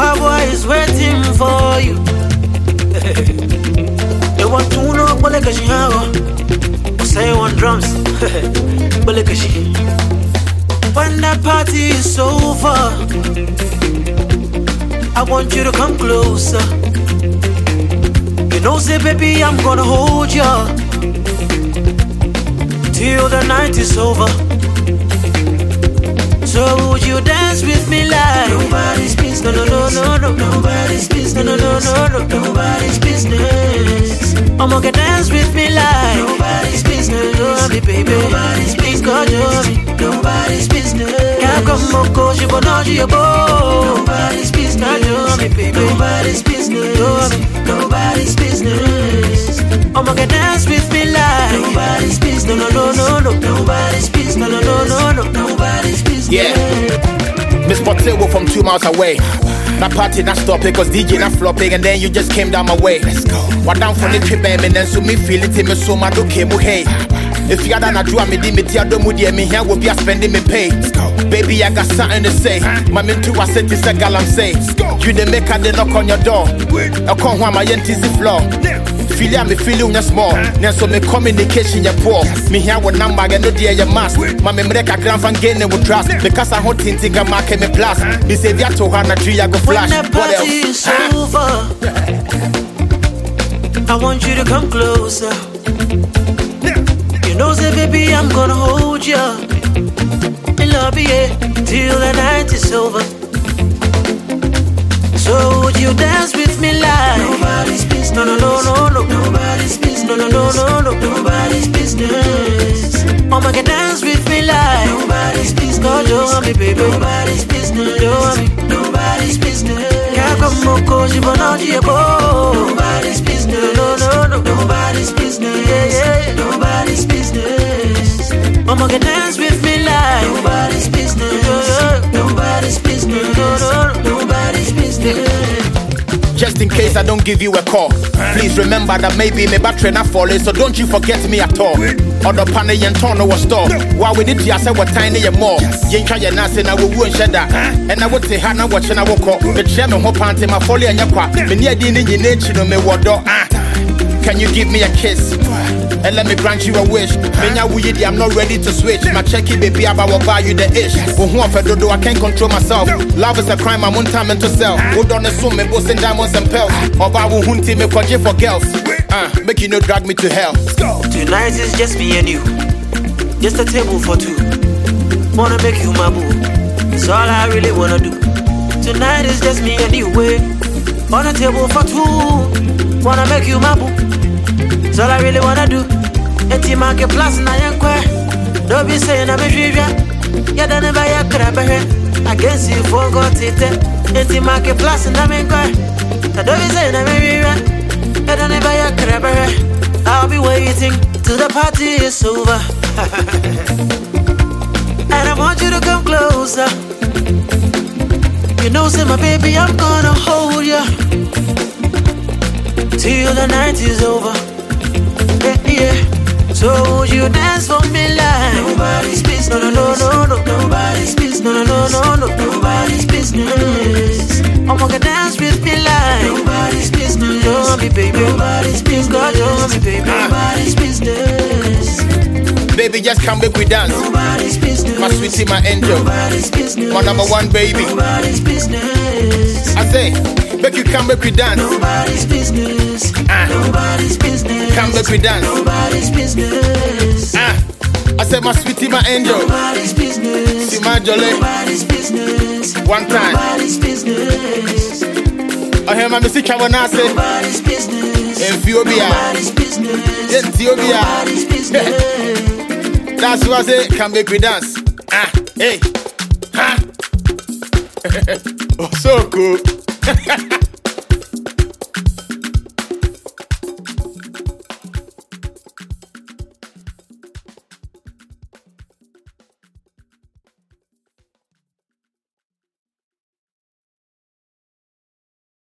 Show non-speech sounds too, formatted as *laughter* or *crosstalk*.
Power boy is waiting for you. *laughs* They want to know what like she have. Say one drums. *laughs* She. When that party is over, I want you to come closer. You know, say, baby, I'm gonna hold you till the night is over. So would you dance with me like nobody's business? No, no, no, no, no, nobody's business. No, no, no, no, no, nobody's business. I'ma get dance with me like nobody's business. You and me, baby. Nobody's business. God, you and me. Nobody's business. Yeah, come on, go, you gonna do your boy. Nobody's business. God, you and me, baby. Nobody's business. You and me. Nobody's business. I'ma get dance with me like nobody's business. No, no, no, no, no, nobody's business. No, no, no, no, no, nobody's business. Yeah. Miss Potato from two miles away. That party not stopping cause DJ not flopping and then you just came down my way. Let's go. What down for the trip baby then so me feel it in me so my do came hey. If you got do me di me tia do mu di me here will be a spending me pay. Baby I got something to say. My men too I said this a gal I'm say. You the make they knock on your door. I come home my yentis the floor. Feel ya me feel you small. Now so me communication ya poor. Me here with number get no dear your mask. My me make a grand fan gain with trust. Because I want think I mark me plus. Me say ya to her na tree I go When flash. the What party else? is over, I want you to come closer. Know, say, baby, I'm gonna hold you. And love you, yeah, till the night is over. So would you dance with me like nobody's business? No, no, no, no, no, nobody's business. No, no, no, no, no, nobody's business. Mama can dance with me like nobody's business. Cause you want me, baby. Nobody's business. You want me. Nobody's business. Can't come on, cause you wanna do your Nobody's business. No, no, no, nobody's business. Yeah, yeah, yeah. Nobody's business. Mama can dance with me like nobody's business. Nobody's business. No, no, no, nobody's business. Just in case I don't give you a call, please remember that maybe my battery not falling, so don't you forget me at all. Other panel yen turn no store. While we did ya say what tiny and more. Yen try your nasa na we won't shed that. And I would say Hannah watching I walk. The chairman who panty my folly and your quack. Many a din in your nature me what do. Can you give me a kiss? And let me grant you a wish. Menya wuyidi, I'm not ready to switch. My checky baby, I will buy you the ish. Oh, who for dodo, I can't control myself. Love is a crime, I'm on time and to sell. Hold on, assume me, boss and diamonds and pearls. Or I will hunt me for for girls. Uh, make you no drag me to hell. Tonight is just me and you. Just a table for two. Wanna make you my boo. That's all I really wanna do. Tonight is just me and you. Wait. On a table for two. Wanna make you my boo. That's all I really wanna do. Eti market plus na yankwe. Don't be saying I'm a trivia. Yeah, then never ya crab I guess you forgot it. Eh? Eti market plus na yankwe. Don't be saying I'm a trivia. Yeah, then never ya crab I'll be waiting till the party is over. *laughs* and I want you to come closer. You know, say my baby, I'm gonna hold you till the night is over. Yeah. So would you dance for me like nobody's business? No, no, no, no, no, nobody's business. No, no, no, no, no, nobody's business. I'ma dance with me like nobody's business. Want me, baby? Nobody's business. God, want me, baby? Nobody's business. Baby, just come back we dance. Nobody's business. My sweetie, my angel. Nobody's business. My number one baby. Nobody's business. I say, make you come back we dance. Nobody's business. Ah. Nobody's business. Come back we dance. Nobody's business. Ah, I said, my sweetie, my angel. Nobody's business. See my jolly. Nobody's business. One time. Nobody's business. I hear my music, I wanna say. Nobody's business. Ethiopia. Nobody's business. Ethiopia. Nobody's business. *laughs* That's what I say, come make we dance. Ah, hey. Ha. *laughs* oh, so cool. *laughs*